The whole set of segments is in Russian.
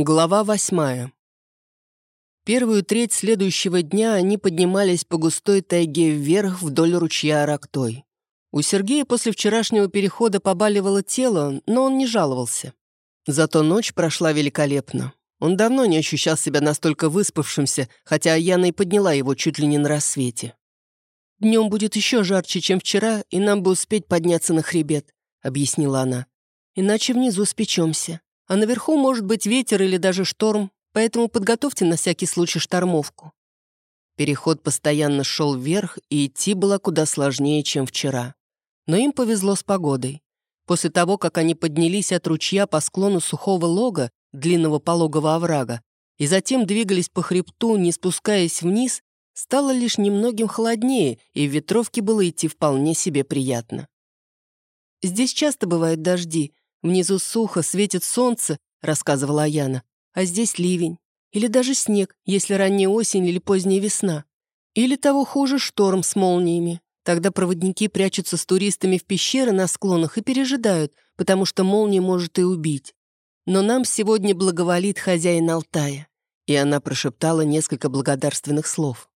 Глава восьмая. Первую треть следующего дня они поднимались по густой тайге вверх вдоль ручья Арактой. У Сергея после вчерашнего перехода побаливало тело, но он не жаловался. Зато ночь прошла великолепно. Он давно не ощущал себя настолько выспавшимся, хотя Яна и подняла его чуть ли не на рассвете. «Днем будет еще жарче, чем вчера, и нам бы успеть подняться на хребет», — объяснила она. «Иначе внизу спечемся». А наверху может быть ветер или даже шторм, поэтому подготовьте на всякий случай штормовку. Переход постоянно шел вверх, и идти было куда сложнее, чем вчера. Но им повезло с погодой. После того, как они поднялись от ручья по склону сухого лога, длинного пологого оврага, и затем двигались по хребту, не спускаясь вниз, стало лишь немногим холоднее, и в ветровке было идти вполне себе приятно. «Здесь часто бывают дожди», Внизу сухо, светит солнце, рассказывала Аяна, а здесь ливень. Или даже снег, если ранняя осень или поздняя весна. Или того хуже шторм с молниями. Тогда проводники прячутся с туристами в пещеры на склонах и пережидают, потому что молния может и убить. Но нам сегодня благоволит хозяин Алтая. И она прошептала несколько благодарственных слов.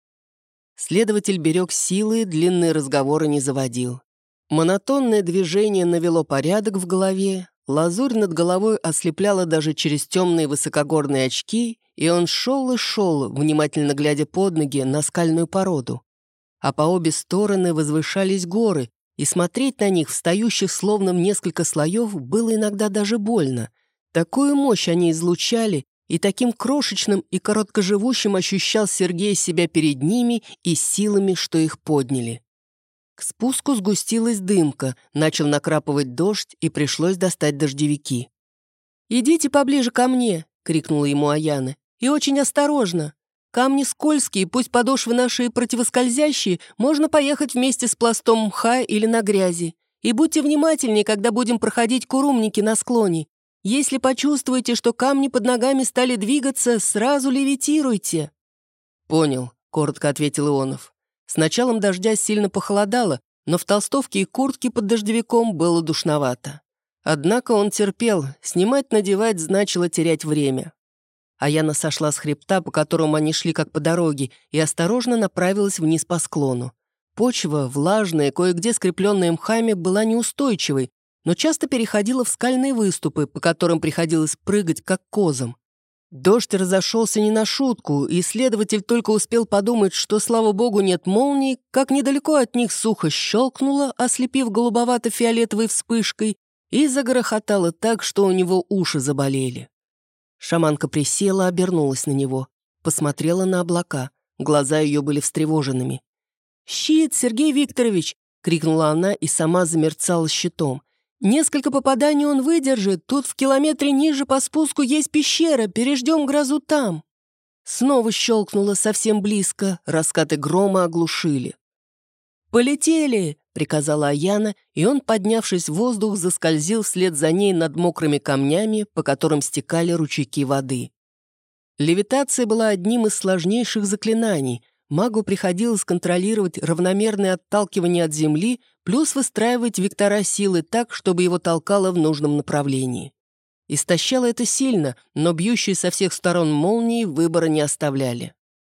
Следователь берег силы, длинные разговоры не заводил. Монотонное движение навело порядок в голове, Лазурь над головой ослепляла даже через темные высокогорные очки, и он шел и шел, внимательно глядя под ноги на скальную породу. А по обе стороны возвышались горы, и смотреть на них, встающих словно в несколько слоев, было иногда даже больно. Такую мощь они излучали, и таким крошечным и короткоживущим ощущал Сергей себя перед ними и силами, что их подняли. Спуску сгустилась дымка, начал накрапывать дождь, и пришлось достать дождевики. «Идите поближе ко мне!» — крикнула ему Аяна. «И очень осторожно! Камни скользкие, пусть подошвы наши противоскользящие, можно поехать вместе с пластом мха или на грязи. И будьте внимательнее, когда будем проходить курумники на склоне. Если почувствуете, что камни под ногами стали двигаться, сразу левитируйте». «Понял», — коротко ответил Ионов. С началом дождя сильно похолодало, но в толстовке и куртке под дождевиком было душновато. Однако он терпел, снимать-надевать значило терять время. А Яна сошла с хребта, по которому они шли как по дороге, и осторожно направилась вниз по склону. Почва, влажная, кое-где скрепленная мхами, была неустойчивой, но часто переходила в скальные выступы, по которым приходилось прыгать, как козам. Дождь разошелся не на шутку, и следователь только успел подумать, что, слава богу, нет молний, как недалеко от них сухо щелкнуло, ослепив голубовато-фиолетовой вспышкой, и загорохотало так, что у него уши заболели. Шаманка присела, обернулась на него, посмотрела на облака, глаза ее были встревоженными. «Щит, Сергей Викторович!» — крикнула она и сама замерцала щитом. Несколько попаданий он выдержит. Тут в километре ниже по спуску есть пещера. Переждем грозу там». Снова щелкнуло совсем близко. Раскаты грома оглушили. «Полетели!» — приказала Аяна, и он, поднявшись в воздух, заскользил вслед за ней над мокрыми камнями, по которым стекали ручейки воды. Левитация была одним из сложнейших заклинаний, магу приходилось контролировать равномерное отталкивание от земли, плюс выстраивать вектора силы так, чтобы его толкало в нужном направлении. Истощало это сильно, но бьющие со всех сторон молнии выбора не оставляли.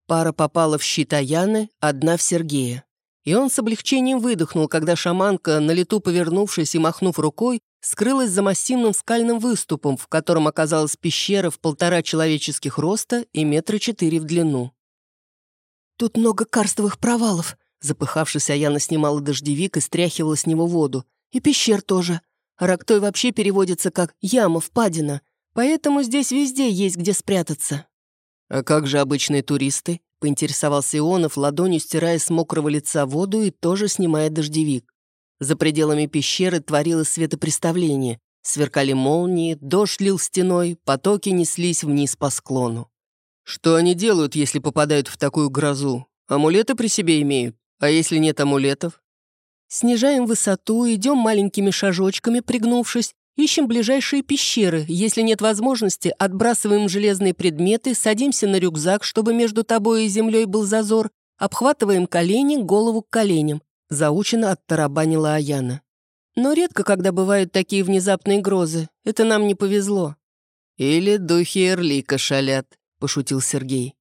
Пара попала в щит Аяны, одна в Сергея. И он с облегчением выдохнул, когда шаманка, на лету повернувшись и махнув рукой, скрылась за массивным скальным выступом, в котором оказалась пещера в полтора человеческих роста и метра четыре в длину. «Тут много карстовых провалов», — запыхавшись, Аяна снимала дождевик и стряхивала с него воду. «И пещер тоже. Рактой вообще переводится как «яма, впадина», поэтому здесь везде есть где спрятаться». «А как же обычные туристы?» — поинтересовался Ионов, ладонью стирая с мокрого лица воду и тоже снимая дождевик. За пределами пещеры творилось светопреставление. Сверкали молнии, дождь лил стеной, потоки неслись вниз по склону. Что они делают, если попадают в такую грозу? Амулеты при себе имеют? А если нет амулетов? Снижаем высоту, идем маленькими шажочками, пригнувшись, ищем ближайшие пещеры. Если нет возможности, отбрасываем железные предметы, садимся на рюкзак, чтобы между тобой и землей был зазор, обхватываем колени, голову к коленям. Заучено оттарабанила Аяна. Но редко, когда бывают такие внезапные грозы. Это нам не повезло. «Или духи Эрлика шалят», — пошутил Сергей.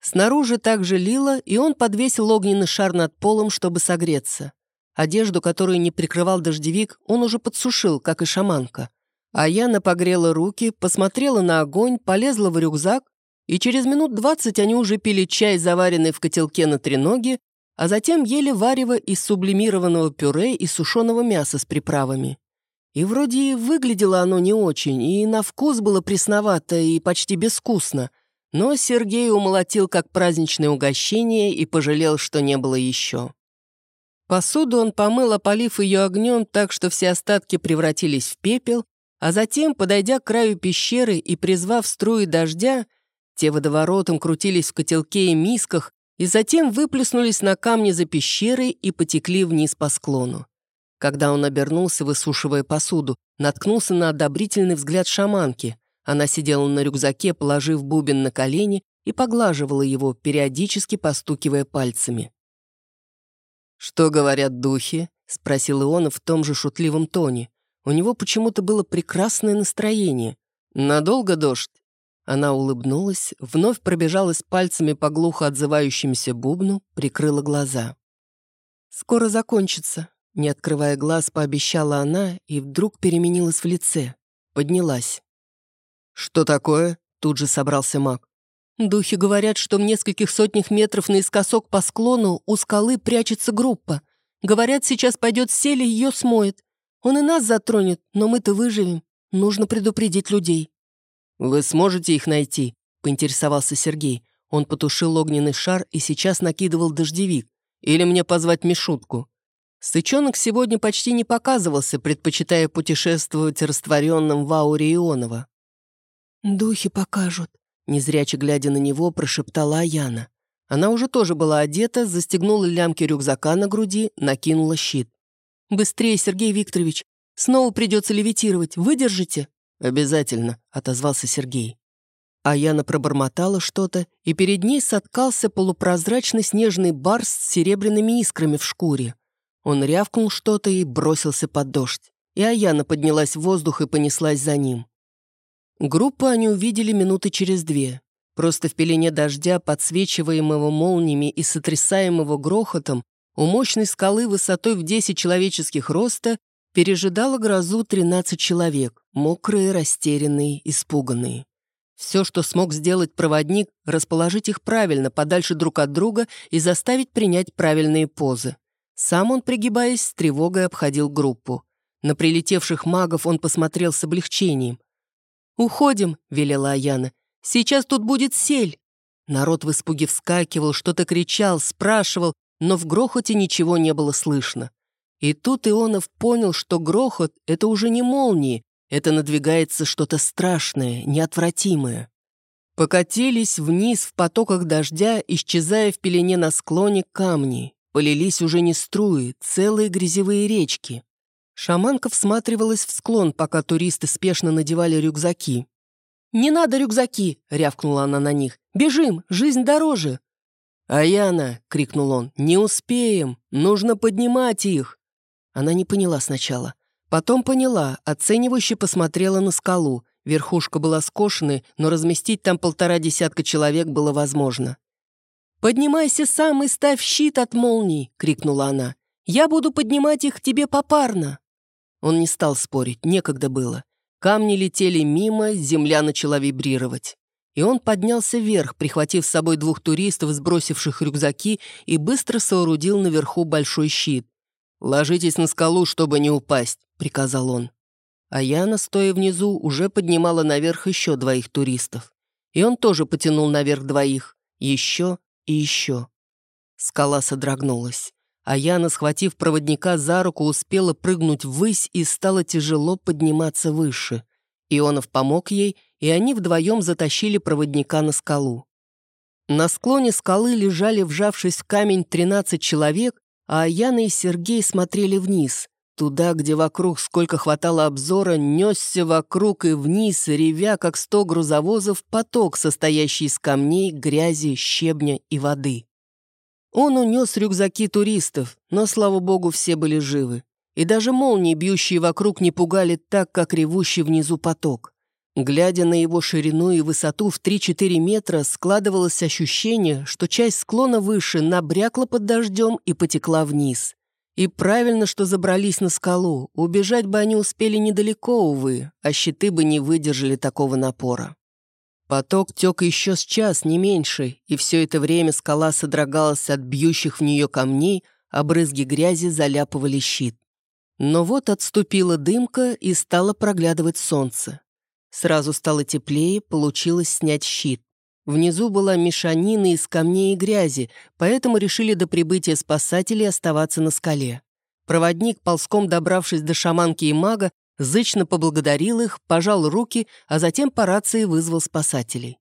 Снаружи также лило, и он подвесил огненный шар над полом, чтобы согреться. Одежду, которую не прикрывал дождевик, он уже подсушил, как и шаманка. А Яна погрела руки, посмотрела на огонь, полезла в рюкзак, и через минут двадцать они уже пили чай, заваренный в котелке на треноге, а затем ели варево из сублимированного пюре и сушеного мяса с приправами. И вроде выглядело оно не очень, и на вкус было пресновато и почти безвкусно, но Сергей умолотил как праздничное угощение и пожалел, что не было еще. Посуду он помыл, опалив ее огнем так, что все остатки превратились в пепел, а затем, подойдя к краю пещеры и призвав струи дождя, те водоворотом крутились в котелке и мисках и затем выплеснулись на камни за пещерой и потекли вниз по склону. Когда он обернулся, высушивая посуду, наткнулся на одобрительный взгляд шаманки. Она сидела на рюкзаке, положив бубен на колени и поглаживала его, периодически постукивая пальцами. «Что говорят духи?» — спросил Иона в том же шутливом тоне. У него почему-то было прекрасное настроение. «Надолго дождь?» Она улыбнулась, вновь пробежалась пальцами по глухо отзывающемуся бубну, прикрыла глаза. «Скоро закончится», — не открывая глаз, пообещала она и вдруг переменилась в лице. Поднялась. «Что такое?» — тут же собрался маг. «Духи говорят, что в нескольких сотнях метров наискосок по склону у скалы прячется группа. Говорят, сейчас пойдет сель и ее смоет. Он и нас затронет, но мы-то выживем. Нужно предупредить людей». «Вы сможете их найти?» — поинтересовался Сергей. Он потушил огненный шар и сейчас накидывал дождевик. «Или мне позвать Мишутку?» Сычонок сегодня почти не показывался, предпочитая путешествовать растворенным в ауре Ионова. «Духи покажут», — незряче глядя на него, прошептала Аяна. Она уже тоже была одета, застегнула лямки рюкзака на груди, накинула щит. «Быстрее, Сергей Викторович! Снова придется левитировать. Выдержите?» «Обязательно», — отозвался Сергей. А Яна пробормотала что-то, и перед ней соткался полупрозрачный снежный барс с серебряными искрами в шкуре. Он рявкнул что-то и бросился под дождь. И Аяна поднялась в воздух и понеслась за ним. Группу они увидели минуты через две. Просто в пелене дождя, подсвечиваемого молниями и сотрясаемого грохотом, у мощной скалы высотой в 10 человеческих роста пережидала грозу 13 человек, мокрые, растерянные, испуганные. Все, что смог сделать проводник, расположить их правильно, подальше друг от друга и заставить принять правильные позы. Сам он, пригибаясь, с тревогой обходил группу. На прилетевших магов он посмотрел с облегчением. «Уходим», — велела Аяна. «Сейчас тут будет сель». Народ в испуге вскакивал, что-то кричал, спрашивал, но в грохоте ничего не было слышно. И тут Ионов понял, что грохот — это уже не молнии, это надвигается что-то страшное, неотвратимое. Покатились вниз в потоках дождя, исчезая в пелене на склоне камни. Полились уже не струи, целые грязевые речки. Шаманка всматривалась в склон, пока туристы спешно надевали рюкзаки. «Не надо рюкзаки!» — рявкнула она на них. «Бежим! Жизнь дороже!» «Аяна!» — крикнул он. «Не успеем! Нужно поднимать их!» Она не поняла сначала. Потом поняла, оценивающе посмотрела на скалу. Верхушка была скошенной, но разместить там полтора десятка человек было возможно. «Поднимайся сам и ставь щит от молний!» — крикнула она. «Я буду поднимать их тебе попарно!» Он не стал спорить, некогда было. Камни летели мимо, земля начала вибрировать и он поднялся вверх, прихватив с собой двух туристов, сбросивших рюкзаки, и быстро соорудил наверху большой щит. «Ложитесь на скалу, чтобы не упасть», — приказал он. А Яна, стоя внизу, уже поднимала наверх еще двоих туристов. И он тоже потянул наверх двоих. Еще и еще. Скала содрогнулась. А Яна, схватив проводника за руку, успела прыгнуть ввысь и стало тяжело подниматься выше. Ионов помог ей, и они вдвоем затащили проводника на скалу. На склоне скалы лежали, вжавшись в камень, 13 человек, а Яна и Сергей смотрели вниз, туда, где вокруг, сколько хватало обзора, несся вокруг и вниз, ревя, как сто грузовозов, поток, состоящий из камней, грязи, щебня и воды. Он унес рюкзаки туристов, но, слава богу, все были живы. И даже молнии, бьющие вокруг, не пугали так, как ревущий внизу поток. Глядя на его ширину и высоту в 3-4 метра, складывалось ощущение, что часть склона выше набрякла под дождем и потекла вниз. И правильно, что забрались на скалу. Убежать бы они успели недалеко, увы, а щиты бы не выдержали такого напора. Поток тек еще с час, не меньше, и все это время скала содрогалась от бьющих в нее камней, а брызги грязи заляпывали щит. Но вот отступила дымка и стало проглядывать солнце. Сразу стало теплее, получилось снять щит. Внизу была мешанина из камней и грязи, поэтому решили до прибытия спасателей оставаться на скале. Проводник, ползком добравшись до шаманки и мага, зычно поблагодарил их, пожал руки, а затем по рации вызвал спасателей.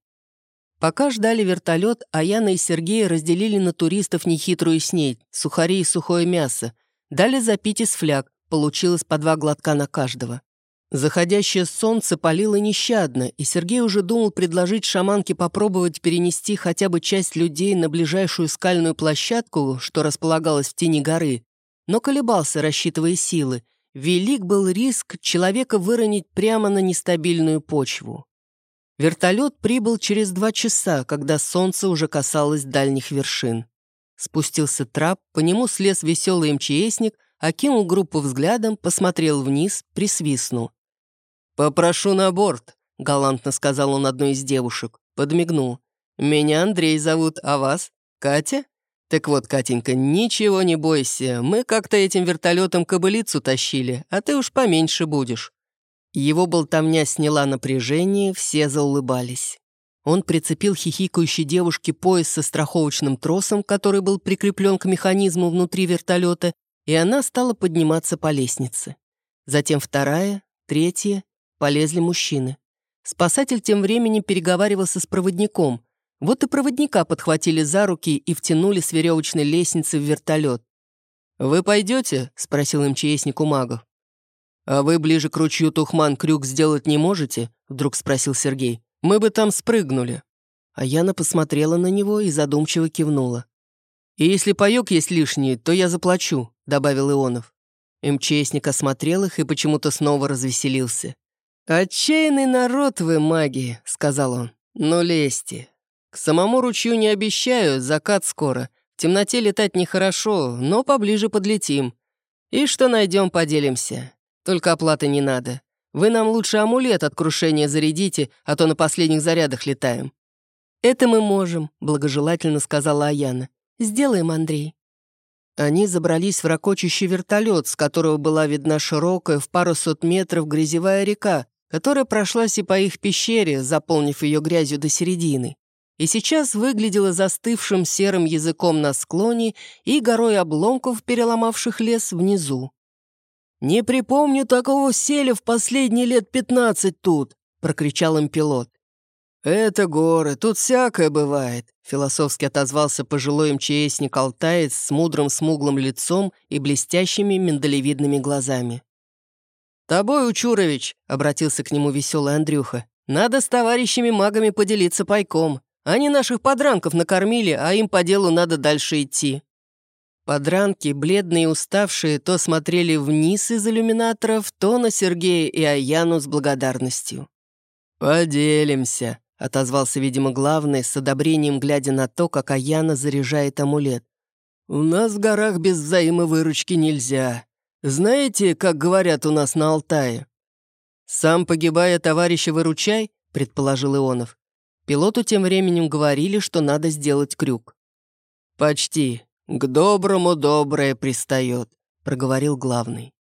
Пока ждали вертолет, Аяна и Сергей разделили на туристов нехитрую снедь, сухари и сухое мясо, дали запить из фляг, Получилось по два глотка на каждого. Заходящее солнце палило нещадно, и Сергей уже думал предложить шаманке попробовать перенести хотя бы часть людей на ближайшую скальную площадку, что располагалась в тени горы, но колебался, рассчитывая силы. Велик был риск человека выронить прямо на нестабильную почву. Вертолет прибыл через два часа, когда солнце уже касалось дальних вершин. Спустился трап, по нему слез веселый МЧСник — окинул группу взглядом, посмотрел вниз, присвистнул. «Попрошу на борт», — галантно сказал он одной из девушек. Подмигнул. «Меня Андрей зовут, а вас? Катя?» «Так вот, Катенька, ничего не бойся. Мы как-то этим вертолетом кобылицу тащили, а ты уж поменьше будешь». Его болтовня сняла напряжение, все заулыбались. Он прицепил хихикающей девушке пояс со страховочным тросом, который был прикреплен к механизму внутри вертолета, и она стала подниматься по лестнице. Затем вторая, третья, полезли мужчины. Спасатель тем временем переговаривался с проводником. Вот и проводника подхватили за руки и втянули с веревочной лестницы в вертолет. «Вы пойдете?» — спросил МЧСник у магов. «А вы ближе к ручью Тухман крюк сделать не можете?» — вдруг спросил Сергей. «Мы бы там спрыгнули». А Яна посмотрела на него и задумчиво кивнула. «И если паёк есть лишний, то я заплачу добавил Ионов. МЧСник осмотрел их и почему-то снова развеселился. «Отчаянный народ вы, маги», — сказал он. «Ну лезьте. К самому ручью не обещаю, закат скоро. В темноте летать нехорошо, но поближе подлетим. И что найдем, поделимся. Только оплаты не надо. Вы нам лучше амулет от крушения зарядите, а то на последних зарядах летаем». «Это мы можем», — благожелательно сказала Аяна. «Сделаем, Андрей». Они забрались в ракочущий вертолет, с которого была видна широкая в пару сот метров грязевая река, которая прошлась и по их пещере, заполнив ее грязью до середины. И сейчас выглядела застывшим серым языком на склоне и горой обломков, переломавших лес внизу. «Не припомню такого селя в последние лет пятнадцать тут», — прокричал им пилот. «Это горы, тут всякое бывает», — философски отозвался пожилой МЧСник-алтаец с мудрым смуглым лицом и блестящими миндалевидными глазами. «Тобой, Учурович», — обратился к нему веселый Андрюха, «надо с товарищами-магами поделиться пайком. Они наших подранков накормили, а им по делу надо дальше идти». Подранки, бледные и уставшие, то смотрели вниз из иллюминаторов, то на Сергея и Аяну с благодарностью. «Поделимся», Отозвался, видимо, главный, с одобрением глядя на то, как Аяна заряжает амулет. «У нас в горах без взаимовыручки нельзя. Знаете, как говорят у нас на Алтае?» «Сам погибая, товарища выручай», — предположил Ионов. Пилоту тем временем говорили, что надо сделать крюк. «Почти. К доброму доброе пристает», — проговорил главный.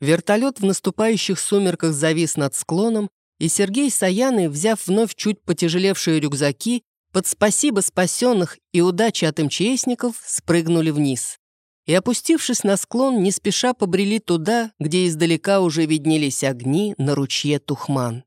Вертолет в наступающих сумерках завис над склоном, и Сергей с Аяной, взяв вновь чуть потяжелевшие рюкзаки, под спасибо спасенных и удачи от МЧСников спрыгнули вниз. И, опустившись на склон, не спеша побрели туда, где издалека уже виднелись огни на ручье Тухман.